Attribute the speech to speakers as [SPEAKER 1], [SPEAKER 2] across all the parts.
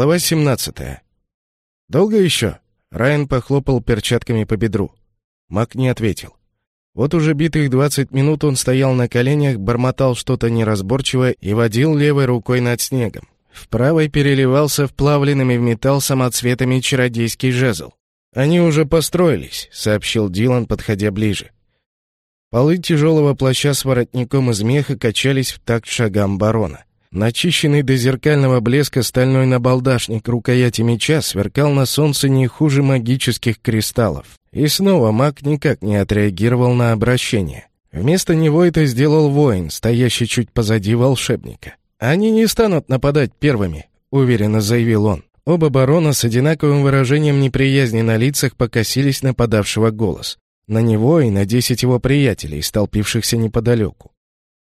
[SPEAKER 1] Глава 17. «Долго еще?» Райан похлопал перчатками по бедру. Мак не ответил. Вот уже битых двадцать минут он стоял на коленях, бормотал что-то неразборчивое и водил левой рукой над снегом. В правой переливался вплавленными в металл самоцветами чародейский жезл. «Они уже построились», — сообщил Дилан, подходя ближе. Полы тяжелого плаща с воротником из меха качались в такт шагам барона. Начищенный до зеркального блеска стальной набалдашник рукояти меча сверкал на солнце не хуже магических кристаллов. И снова маг никак не отреагировал на обращение. Вместо него это сделал воин, стоящий чуть позади волшебника. «Они не станут нападать первыми», — уверенно заявил он. Оба барона с одинаковым выражением неприязни на лицах покосились нападавшего голос. На него и на десять его приятелей, столпившихся неподалеку.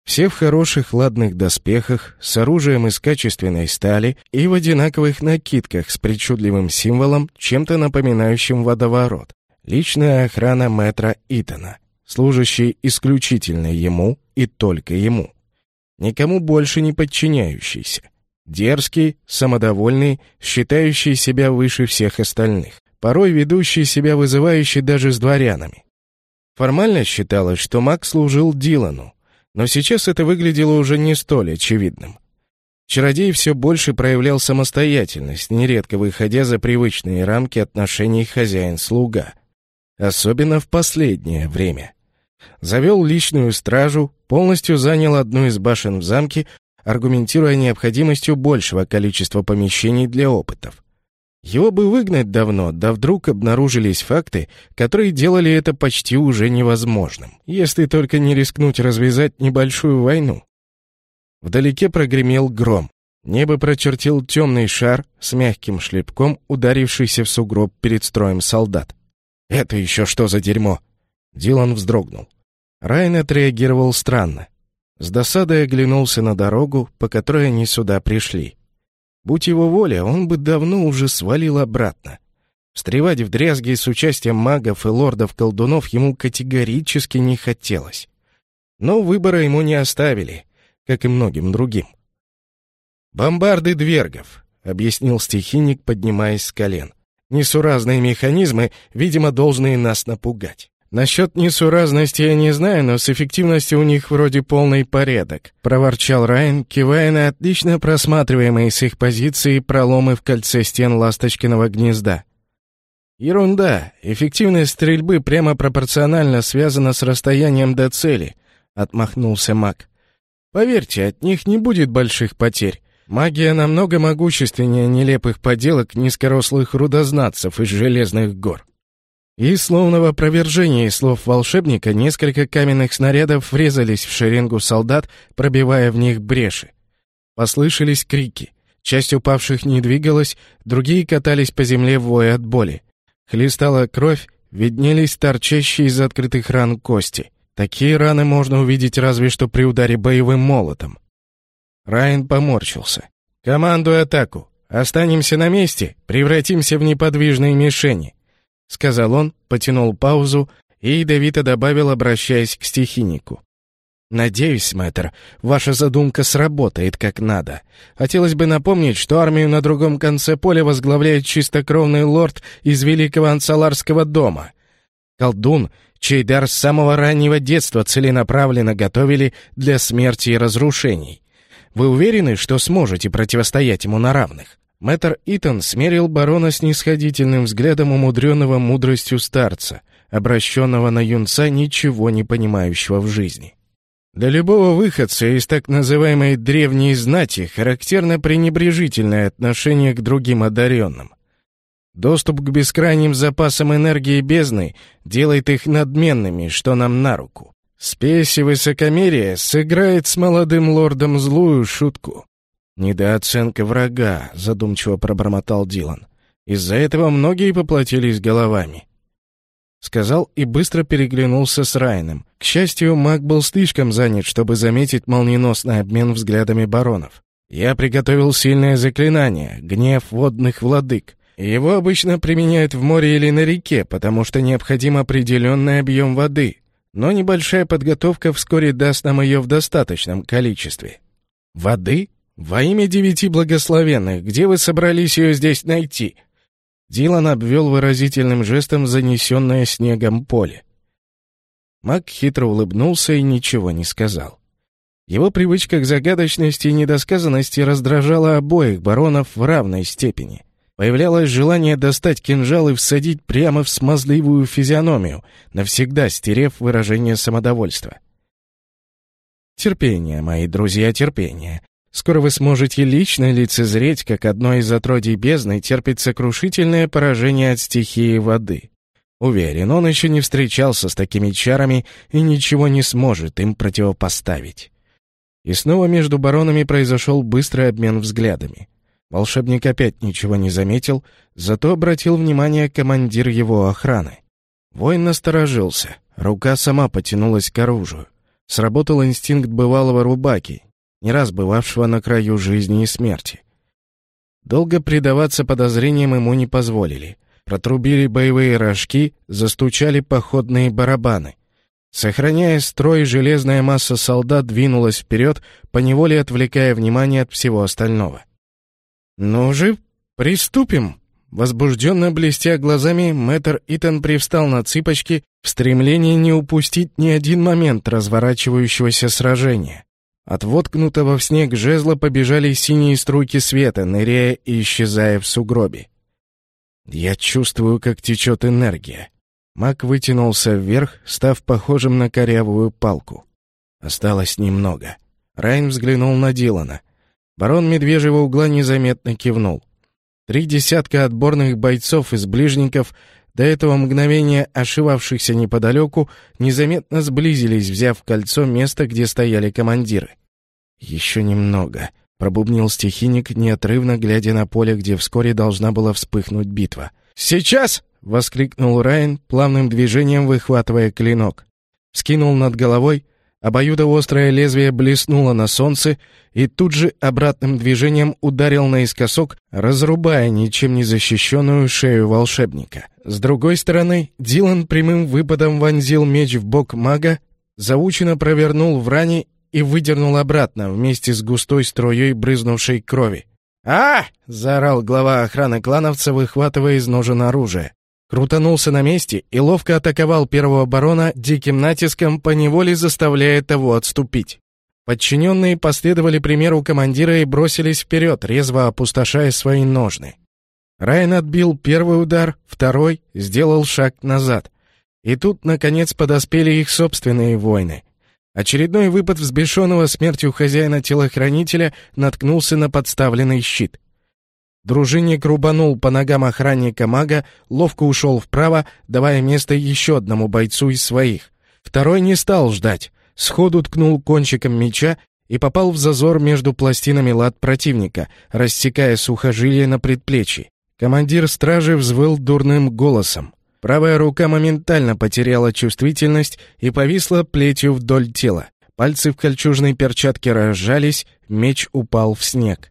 [SPEAKER 1] Все в хороших ладных доспехах, с оружием из качественной стали и в одинаковых накидках с причудливым символом, чем-то напоминающим водоворот. Личная охрана мэтра Итана, служащий исключительно ему и только ему. Никому больше не подчиняющийся. Дерзкий, самодовольный, считающий себя выше всех остальных. Порой ведущий себя вызывающий даже с дворянами. Формально считалось, что маг служил Дилану, но сейчас это выглядело уже не столь очевидным. Чародей все больше проявлял самостоятельность, нередко выходя за привычные рамки отношений хозяин-слуга. Особенно в последнее время. Завел личную стражу, полностью занял одну из башен в замке, аргументируя необходимостью большего количества помещений для опытов. Его бы выгнать давно, да вдруг обнаружились факты, которые делали это почти уже невозможным, если только не рискнуть развязать небольшую войну. Вдалеке прогремел гром. Небо прочертил темный шар с мягким шлепком, ударившийся в сугроб перед строем солдат. «Это еще что за дерьмо?» Дилан вздрогнул. Райан отреагировал странно. С досадой оглянулся на дорогу, по которой они сюда пришли. Будь его воля, он бы давно уже свалил обратно. Встревать в дрязги с участием магов и лордов-колдунов ему категорически не хотелось. Но выбора ему не оставили, как и многим другим. «Бомбарды двергов», — объяснил стихийник, поднимаясь с колен. «Несуразные механизмы, видимо, должны нас напугать». «Насчет несуразности я не знаю, но с эффективностью у них вроде полный порядок», — проворчал Райан, кивая на отлично просматриваемые с их позиции проломы в кольце стен ласточкиного гнезда. «Ерунда. Эффективность стрельбы прямо пропорционально связана с расстоянием до цели», — отмахнулся маг. «Поверьте, от них не будет больших потерь. Магия намного могущественнее нелепых поделок низкорослых рудознатцев из Железных гор». И, словно в опровержении слов волшебника, несколько каменных снарядов врезались в шеренгу солдат, пробивая в них бреши. Послышались крики. Часть упавших не двигалась, другие катались по земле воя от боли. Хлестала кровь, виднелись торчащие из открытых ран кости. Такие раны можно увидеть разве что при ударе боевым молотом. Райан поморщился. «Командуй атаку! Останемся на месте, превратимся в неподвижные мишени. — сказал он, потянул паузу и ядовито добавил, обращаясь к стихийнику. «Надеюсь, мэтр, ваша задумка сработает как надо. Хотелось бы напомнить, что армию на другом конце поля возглавляет чистокровный лорд из Великого Ансаларского дома. Колдун, чей дар с самого раннего детства целенаправленно готовили для смерти и разрушений. Вы уверены, что сможете противостоять ему на равных?» Мэтр Итан смерил барона снисходительным взглядом умудренного мудростью старца, обращенного на юнца, ничего не понимающего в жизни. Для любого выходца из так называемой древней знати характерно пренебрежительное отношение к другим одаренным. Доступ к бескрайним запасам энергии бездны делает их надменными, что нам на руку. Спесь и высокомерие сыграет с молодым лордом злую шутку. «Недооценка врага», — задумчиво пробормотал Дилан. «Из-за этого многие поплатились головами». Сказал и быстро переглянулся с Райаном. К счастью, маг был слишком занят, чтобы заметить молниеносный обмен взглядами баронов. «Я приготовил сильное заклинание — гнев водных владык. Его обычно применяют в море или на реке, потому что необходим определенный объем воды. Но небольшая подготовка вскоре даст нам ее в достаточном количестве». «Воды?» «Во имя девяти благословенных, где вы собрались ее здесь найти?» Дилан обвел выразительным жестом занесенное снегом поле. Мак хитро улыбнулся и ничего не сказал. Его привычка к загадочности и недосказанности раздражала обоих баронов в равной степени. Появлялось желание достать кинжал и всадить прямо в смазливую физиономию, навсегда стерев выражение самодовольства. Терпение, мои друзья, терпение. Скоро вы сможете лично лицезреть, как одно из отродий бездны терпит сокрушительное поражение от стихии воды. Уверен, он еще не встречался с такими чарами и ничего не сможет им противопоставить. И снова между баронами произошел быстрый обмен взглядами. Волшебник опять ничего не заметил, зато обратил внимание командир его охраны. Воин насторожился, рука сама потянулась к оружию. Сработал инстинкт бывалого рубаки, не раз бывавшего на краю жизни и смерти. Долго предаваться подозрениям ему не позволили. Протрубили боевые рожки, застучали походные барабаны. Сохраняя строй, железная масса солдат двинулась вперед, поневоле отвлекая внимание от всего остального. «Ну же, приступим!» Возбужденно блестя глазами, мэтр Итан привстал на цыпочки в стремлении не упустить ни один момент разворачивающегося сражения. От воткнутого в снег жезла побежали синие струйки света, ныряя и исчезая в сугробе. «Я чувствую, как течет энергия». Маг вытянулся вверх, став похожим на корявую палку. Осталось немного. Райн взглянул на Дилана. Барон Медвежьего угла незаметно кивнул. Три десятка отборных бойцов из ближников, до этого мгновения ошивавшихся неподалеку, незаметно сблизились, взяв кольцо место, где стояли командиры. «Еще немного», — пробубнил стихийник, неотрывно глядя на поле, где вскоре должна была вспыхнуть битва. «Сейчас!» — воскликнул Райан, плавным движением выхватывая клинок. Скинул над головой — Обоюдоострое лезвие блеснуло на солнце и тут же обратным движением ударил наискосок, разрубая ничем не защищенную шею волшебника. С другой стороны, Дилан прямым выпадом вонзил меч в бок мага, заучено провернул в ране и выдернул обратно вместе с густой струей брызнувшей крови. «А!» — заорал глава охраны клановца, выхватывая из ножен оружие крутанулся на месте и ловко атаковал первого барона диким натиском, поневоле заставляя того отступить. Подчиненные последовали примеру командира и бросились вперед, резво опустошая свои ножны. Райан отбил первый удар, второй сделал шаг назад. И тут, наконец, подоспели их собственные воины. Очередной выпад взбешенного смертью хозяина-телохранителя наткнулся на подставленный щит — Дружинник рубанул по ногам охранника мага, ловко ушел вправо, давая место еще одному бойцу из своих. Второй не стал ждать, сходу ткнул кончиком меча и попал в зазор между пластинами лад противника, рассекая сухожилие на предплечье. Командир стражи взвыл дурным голосом. Правая рука моментально потеряла чувствительность и повисла плетью вдоль тела. Пальцы в кольчужной перчатке разжались, меч упал в снег.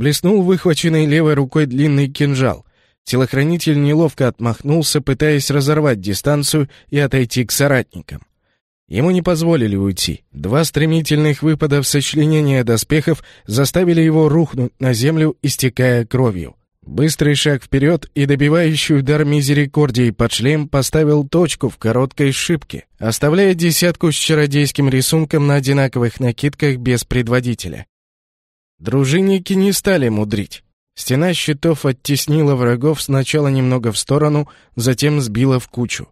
[SPEAKER 1] Блеснул выхваченной левой рукой длинный кинжал. Телохранитель неловко отмахнулся, пытаясь разорвать дистанцию и отойти к соратникам. Ему не позволили уйти. Два стремительных выпада в сочленение доспехов заставили его рухнуть на землю, истекая кровью. Быстрый шаг вперед и добивающий удар мизерикордии под шлем поставил точку в короткой шибке, оставляя десятку с чародейским рисунком на одинаковых накидках без предводителя. Дружинники не стали мудрить. Стена щитов оттеснила врагов сначала немного в сторону, затем сбила в кучу.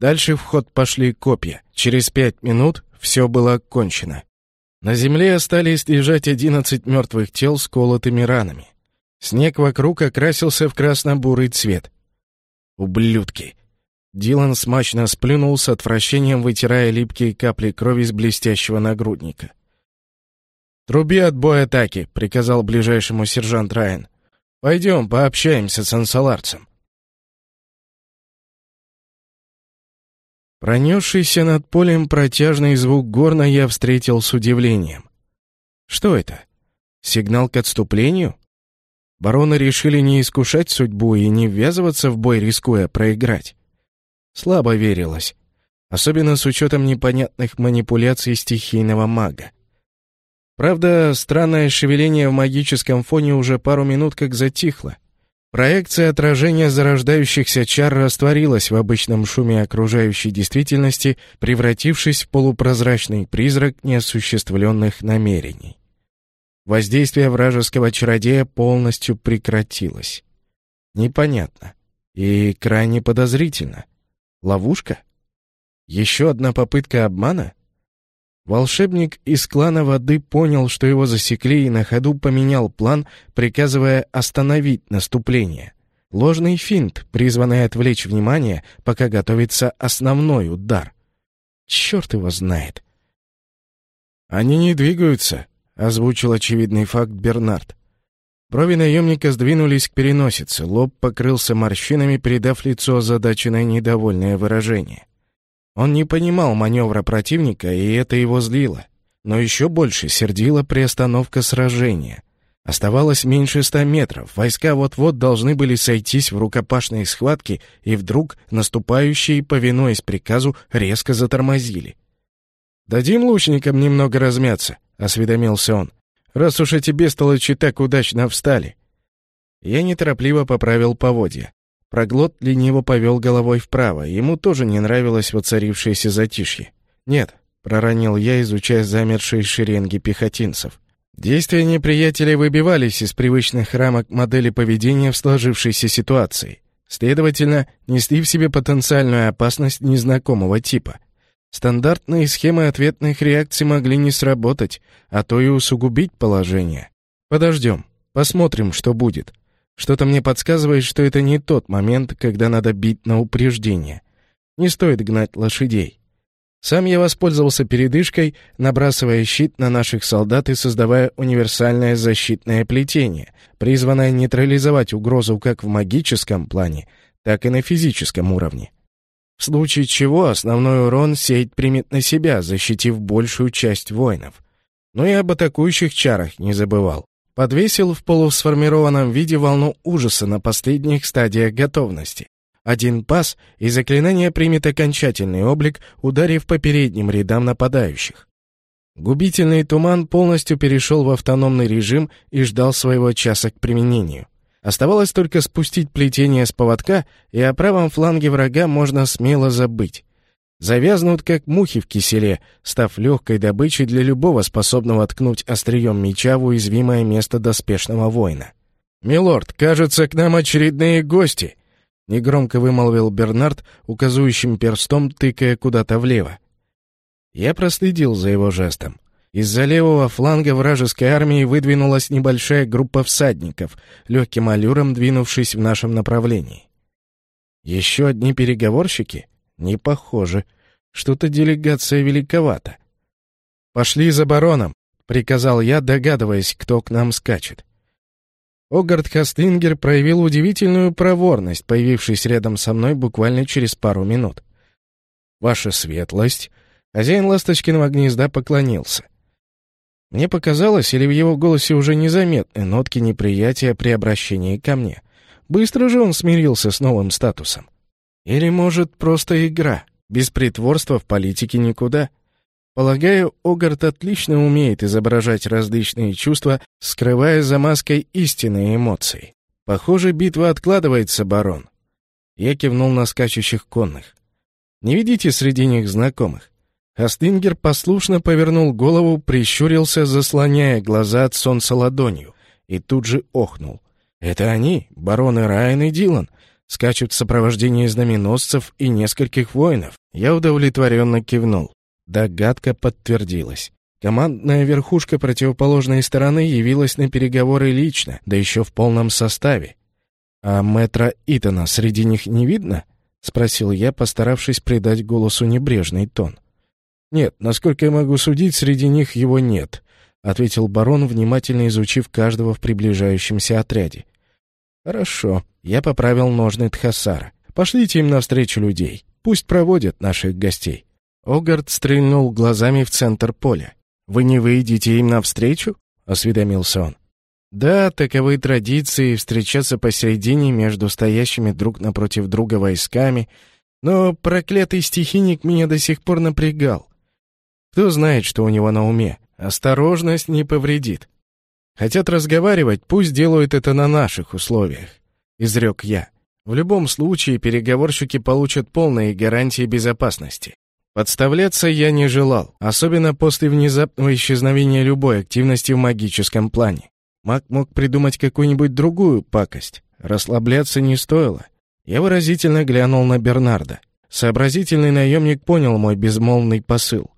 [SPEAKER 1] Дальше в ход пошли копья. Через пять минут все было кончено. На земле остались лежать одиннадцать мертвых тел с колотыми ранами. Снег вокруг окрасился в красно-бурый цвет. «Ублюдки!» Дилан смачно сплюнул с отвращением, вытирая липкие капли крови с блестящего нагрудника. «Труби отбой атаки», — приказал ближайшему сержант Райан. «Пойдем, пообщаемся с ансаларцем». Пронесшийся над полем протяжный звук горна я встретил с удивлением. Что это? Сигнал к отступлению? Бароны решили не искушать судьбу и не ввязываться в бой, рискуя проиграть. Слабо верилось, особенно с учетом непонятных манипуляций стихийного мага. Правда, странное шевеление в магическом фоне уже пару минут как затихло. Проекция отражения зарождающихся чар растворилась в обычном шуме окружающей действительности, превратившись в полупрозрачный призрак неосуществленных намерений. Воздействие вражеского чародея полностью прекратилось. Непонятно. И крайне подозрительно. Ловушка? Еще одна попытка обмана? Волшебник из клана воды понял, что его засекли и на ходу поменял план, приказывая остановить наступление. Ложный финт, призванный отвлечь внимание, пока готовится основной удар. Черт его знает. «Они не двигаются», — озвучил очевидный факт Бернард. Брови наемника сдвинулись к переносице, лоб покрылся морщинами, придав лицу озадаченное недовольное выражение. Он не понимал маневра противника, и это его злило. Но еще больше сердила приостановка сражения. Оставалось меньше ста метров, войска вот-вот должны были сойтись в рукопашной схватке, и вдруг наступающие, повинуясь приказу, резко затормозили. «Дадим лучникам немного размяться», — осведомился он, «раз уж эти бестолочи так удачно встали». Я неторопливо поправил поводья. Проглот лениво повел головой вправо. Ему тоже не нравилось воцарившееся затишье. «Нет», — проронил я, изучая замершие шеренги пехотинцев. Действия неприятеля выбивались из привычных рамок модели поведения в сложившейся ситуации. Следовательно, несли в себе потенциальную опасность незнакомого типа. Стандартные схемы ответных реакций могли не сработать, а то и усугубить положение. Подождем, посмотрим, что будет. Что-то мне подсказывает, что это не тот момент, когда надо бить на упреждение. Не стоит гнать лошадей. Сам я воспользовался передышкой, набрасывая щит на наших солдат и создавая универсальное защитное плетение, призванное нейтрализовать угрозу как в магическом плане, так и на физическом уровне. В случае чего основной урон сеть примет на себя, защитив большую часть воинов. Но и об атакующих чарах не забывал. Подвесил в полусформированном виде волну ужаса на последних стадиях готовности. Один пас, и заклинание примет окончательный облик, ударив по передним рядам нападающих. Губительный туман полностью перешел в автономный режим и ждал своего часа к применению. Оставалось только спустить плетение с поводка, и о правом фланге врага можно смело забыть завязнут как мухи в киселе, став легкой добычей для любого способного ткнуть острием меча в уязвимое место доспешного воина. «Милорд, кажется, к нам очередные гости!» — негромко вымолвил Бернард, указывающим перстом, тыкая куда-то влево. Я проследил за его жестом. Из-за левого фланга вражеской армии выдвинулась небольшая группа всадников, легким аллюром двинувшись в нашем направлении. Еще одни переговорщики — не похоже. Что-то делегация великовата. «Пошли за бароном», — приказал я, догадываясь, кто к нам скачет. Огард Хастингер проявил удивительную проворность, появившись рядом со мной буквально через пару минут. «Ваша светлость!» Хозяин ласточкиного гнезда поклонился. Мне показалось, или в его голосе уже незаметны нотки неприятия при обращении ко мне. Быстро же он смирился с новым статусом. Или, может, просто игра? Без притворства в политике никуда. Полагаю, Огарт отлично умеет изображать различные чувства, скрывая за маской истинные эмоции. Похоже, битва откладывается, барон. Я кивнул на скачущих конных. Не видите среди них знакомых? Хастингер послушно повернул голову, прищурился, заслоняя глаза от солнца ладонью, и тут же охнул. «Это они, бароны Райан и Дилан скачут в сопровождении знаменосцев и нескольких воинов. Я удовлетворенно кивнул. Догадка подтвердилась. Командная верхушка противоположной стороны явилась на переговоры лично, да еще в полном составе. «А мэтра Итана среди них не видно?» — спросил я, постаравшись придать голосу небрежный тон. «Нет, насколько я могу судить, среди них его нет», — ответил барон, внимательно изучив каждого в приближающемся отряде. «Хорошо», я поправил ножны Тхасара. «Пошлите им навстречу людей. Пусть проводят наших гостей». Огард стрельнул глазами в центр поля. «Вы не выйдете им навстречу?» — осведомился он. «Да, таковы традиции встречаться посередине между стоящими друг напротив друга войсками, но проклятый стихийник меня до сих пор напрягал. Кто знает, что у него на уме. Осторожность не повредит. Хотят разговаривать, пусть делают это на наших условиях, изрек я. В любом случае переговорщики получат полные гарантии безопасности. Подставляться я не желал, особенно после внезапного исчезновения любой активности в магическом плане. Маг мог придумать какую-нибудь другую пакость. Расслабляться не стоило. Я выразительно глянул на Бернарда. Сообразительный наемник понял мой безмолвный посыл.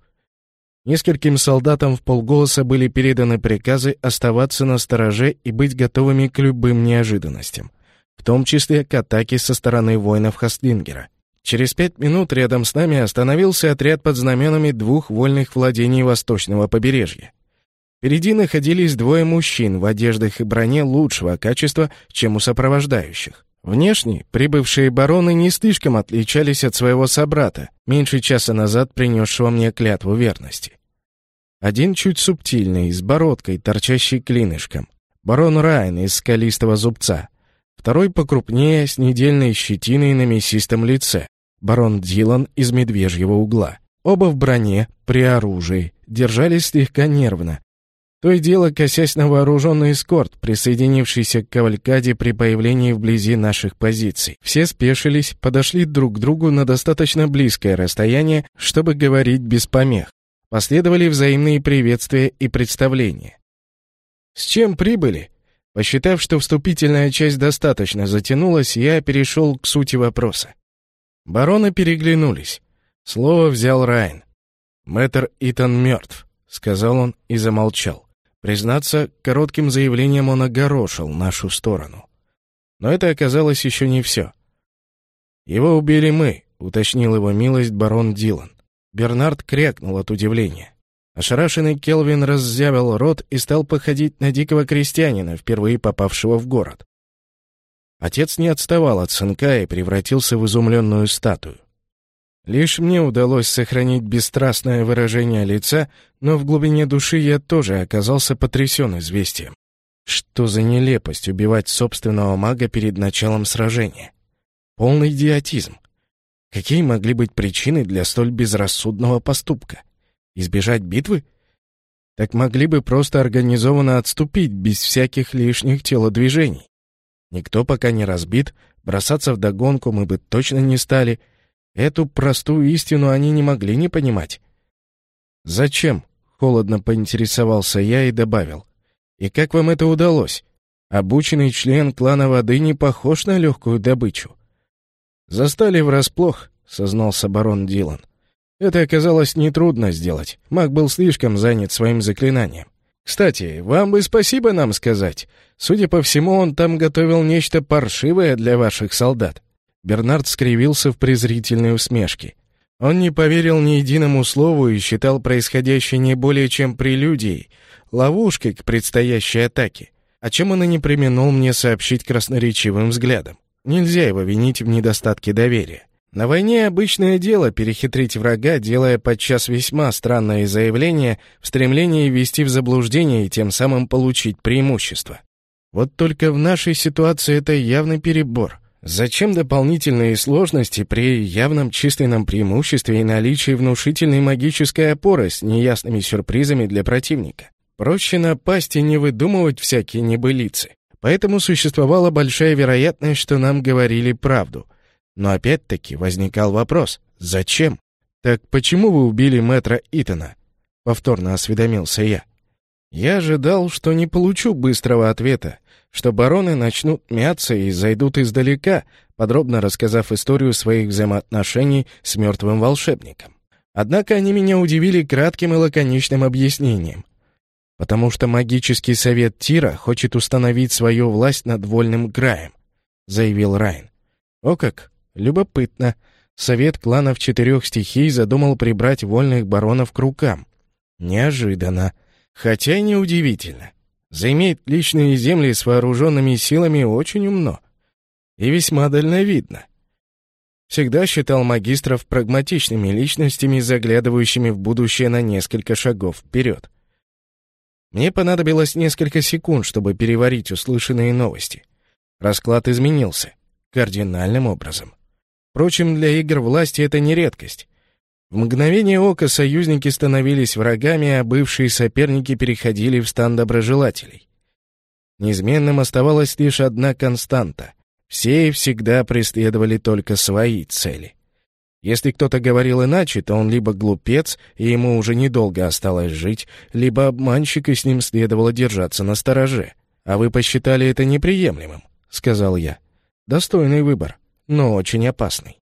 [SPEAKER 1] Нескольким солдатам в полголоса были переданы приказы оставаться на стороже и быть готовыми к любым неожиданностям, в том числе к атаке со стороны воинов Хастлингера. Через пять минут рядом с нами остановился отряд под знаменами двух вольных владений восточного побережья. Впереди находились двое мужчин в одеждах и броне лучшего качества, чем у сопровождающих. Внешне прибывшие бароны не слишком отличались от своего собрата, меньше часа назад принесшего мне клятву верности. Один чуть субтильный, с бородкой, торчащей клинышком. Барон Райн из скалистого зубца. Второй покрупнее, с недельной щетиной на мясистом лице. Барон Дилан из медвежьего угла. Оба в броне, при оружии, держались слегка нервно, то и дело, косясь на вооруженный эскорт, присоединившийся к кавалькаде при появлении вблизи наших позиций. Все спешились, подошли друг к другу на достаточно близкое расстояние, чтобы говорить без помех. Последовали взаимные приветствия и представления. «С чем прибыли?» Посчитав, что вступительная часть достаточно затянулась, я перешел к сути вопроса. Бароны переглянулись. Слово взял Райн. Мэтр Итан мертв, сказал он и замолчал. Признаться, коротким заявлением он огорошил нашу сторону. Но это оказалось еще не все. «Его убили мы», — уточнил его милость барон Дилан. Бернард крякнул от удивления. Ошарашенный Келвин раззявил рот и стал походить на дикого крестьянина, впервые попавшего в город. Отец не отставал от сынка и превратился в изумленную статую. Лишь мне удалось сохранить бесстрастное выражение лица, но в глубине души я тоже оказался потрясен известием. Что за нелепость убивать собственного мага перед началом сражения? Полный идиотизм. Какие могли быть причины для столь безрассудного поступка? Избежать битвы? Так могли бы просто организованно отступить без всяких лишних телодвижений. Никто пока не разбит, бросаться в догонку мы бы точно не стали — Эту простую истину они не могли не понимать. «Зачем?» — холодно поинтересовался я и добавил. «И как вам это удалось? Обученный член клана воды не похож на легкую добычу». «Застали врасплох», — сознался барон Дилан. «Это оказалось нетрудно сделать. Маг был слишком занят своим заклинанием. Кстати, вам бы спасибо нам сказать. Судя по всему, он там готовил нечто паршивое для ваших солдат. Бернард скривился в презрительной усмешке. Он не поверил ни единому слову и считал происходящее не более чем прелюдией, ловушкой к предстоящей атаке, о чем он и не применул мне сообщить красноречивым взглядом. Нельзя его винить в недостатке доверия. На войне обычное дело перехитрить врага, делая подчас весьма странное заявление в стремлении ввести в заблуждение и тем самым получить преимущество. Вот только в нашей ситуации это явный перебор — Зачем дополнительные сложности при явном численном преимуществе и наличии внушительной магической опоры с неясными сюрпризами для противника? Проще напасть и не выдумывать всякие небылицы. Поэтому существовала большая вероятность, что нам говорили правду. Но опять-таки возникал вопрос «Зачем?» «Так почему вы убили мэтра Итана?» Повторно осведомился я. Я ожидал, что не получу быстрого ответа, что бароны начнут мяться и зайдут издалека, подробно рассказав историю своих взаимоотношений с мертвым волшебником. Однако они меня удивили кратким и лаконичным объяснением. Потому что магический совет Тира хочет установить свою власть над вольным краем, заявил Райн. О как, любопытно. Совет кланов четырех стихий задумал прибрать вольных баронов к рукам. Неожиданно. Хотя и неудивительно. Заиметь личные земли с вооруженными силами очень умно. И весьма дальновидно. Всегда считал магистров прагматичными личностями, заглядывающими в будущее на несколько шагов вперед. Мне понадобилось несколько секунд, чтобы переварить услышанные новости. Расклад изменился. Кардинальным образом. Впрочем, для игр власти это не редкость. В мгновение ока союзники становились врагами, а бывшие соперники переходили в стан доброжелателей. Неизменным оставалась лишь одна константа. Все и всегда преследовали только свои цели. Если кто-то говорил иначе, то он либо глупец, и ему уже недолго осталось жить, либо обманщик, и с ним следовало держаться на стороже. «А вы посчитали это неприемлемым», — сказал я. «Достойный выбор, но очень опасный».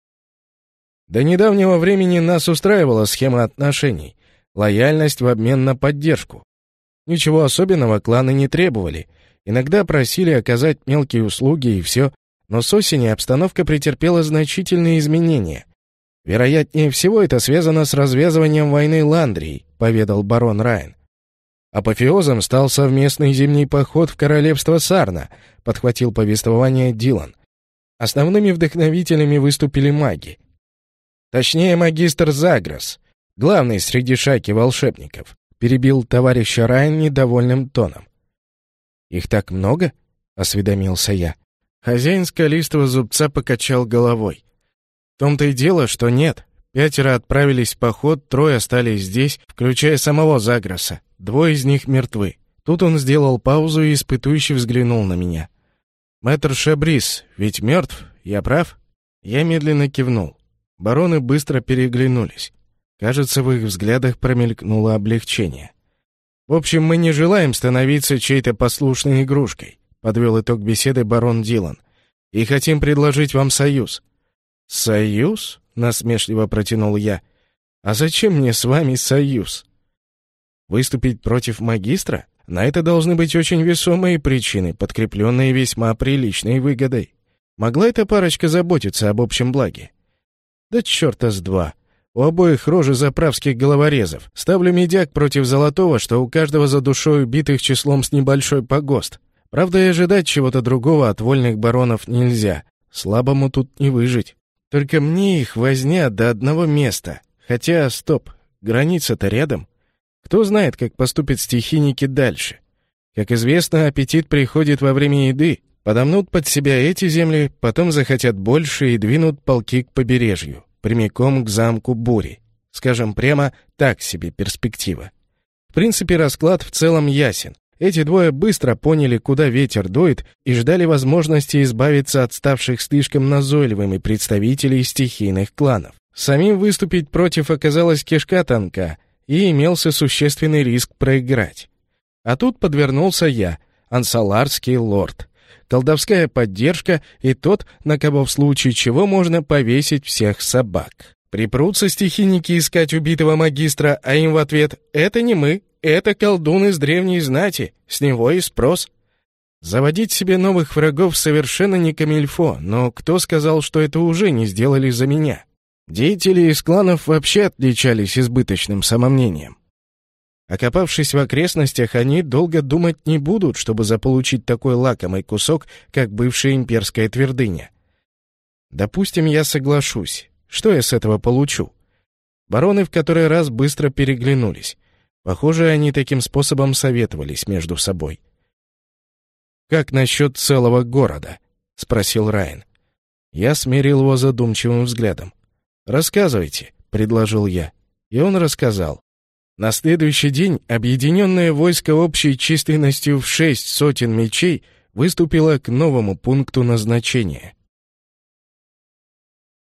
[SPEAKER 1] До недавнего времени нас устраивала схема отношений, лояльность в обмен на поддержку. Ничего особенного кланы не требовали, иногда просили оказать мелкие услуги и все, но с осени обстановка претерпела значительные изменения. Вероятнее всего, это связано с развязыванием войны Ландрии, поведал барон Райан. Апофеозом стал совместный зимний поход в королевство Сарна, подхватил повествование Дилан. Основными вдохновителями выступили маги. Точнее, магистр Загрос, главный среди шайки волшебников, перебил товарища Райан недовольным тоном. «Их так много?» — осведомился я. Хозяин скалистого зубца покачал головой. В том-то и дело, что нет. Пятеро отправились в поход, трое остались здесь, включая самого Загроса. Двое из них мертвы. Тут он сделал паузу и испытующе взглянул на меня. «Мэтр Шабрис, ведь мертв? Я прав?» Я медленно кивнул. Бароны быстро переглянулись. Кажется, в их взглядах промелькнуло облегчение. «В общем, мы не желаем становиться чьей-то послушной игрушкой», подвел итог беседы барон Дилан. «И хотим предложить вам союз. «Союз?» — насмешливо протянул я. «А зачем мне с вами союз?» «Выступить против магистра? На это должны быть очень весомые причины, подкрепленные весьма приличной выгодой. Могла эта парочка заботиться об общем благе?» «Да черта с два!» У обоих рожи заправских головорезов. Ставлю медяк против золотого, что у каждого за душой убитых числом с небольшой погост. Правда, и ожидать чего-то другого от вольных баронов нельзя. Слабому тут не выжить. Только мне их возня до одного места. Хотя, стоп, граница-то рядом. Кто знает, как поступят стихийники дальше. Как известно, аппетит приходит во время еды. Подомнут под себя эти земли, потом захотят больше и двинут полки к побережью, прямиком к замку Бури. Скажем прямо, так себе перспектива. В принципе, расклад в целом ясен. Эти двое быстро поняли, куда ветер дует, и ждали возможности избавиться от ставших слишком назойливыми представителей стихийных кланов. Самим выступить против оказалась кишка тонка, и имелся существенный риск проиграть. А тут подвернулся я, ансаларский лорд. Колдовская поддержка и тот, на кого в случае чего можно повесить всех собак. Припрутся стихийники искать убитого магистра, а им в ответ «это не мы, это колдун из древней знати, с него и спрос». Заводить себе новых врагов совершенно не камильфо, но кто сказал, что это уже не сделали за меня? Деятели из кланов вообще отличались избыточным самомнением. Окопавшись в окрестностях, они долго думать не будут, чтобы заполучить такой лакомый кусок, как бывшая имперская твердыня. Допустим, я соглашусь. Что я с этого получу? Бароны в который раз быстро переглянулись. Похоже, они таким способом советовались между собой. «Как насчет целого города?» — спросил Райан. Я смерил его задумчивым взглядом. «Рассказывайте», — предложил я. И он рассказал. На следующий день объединенное войско общей численностью в шесть сотен мечей выступило к новому пункту назначения.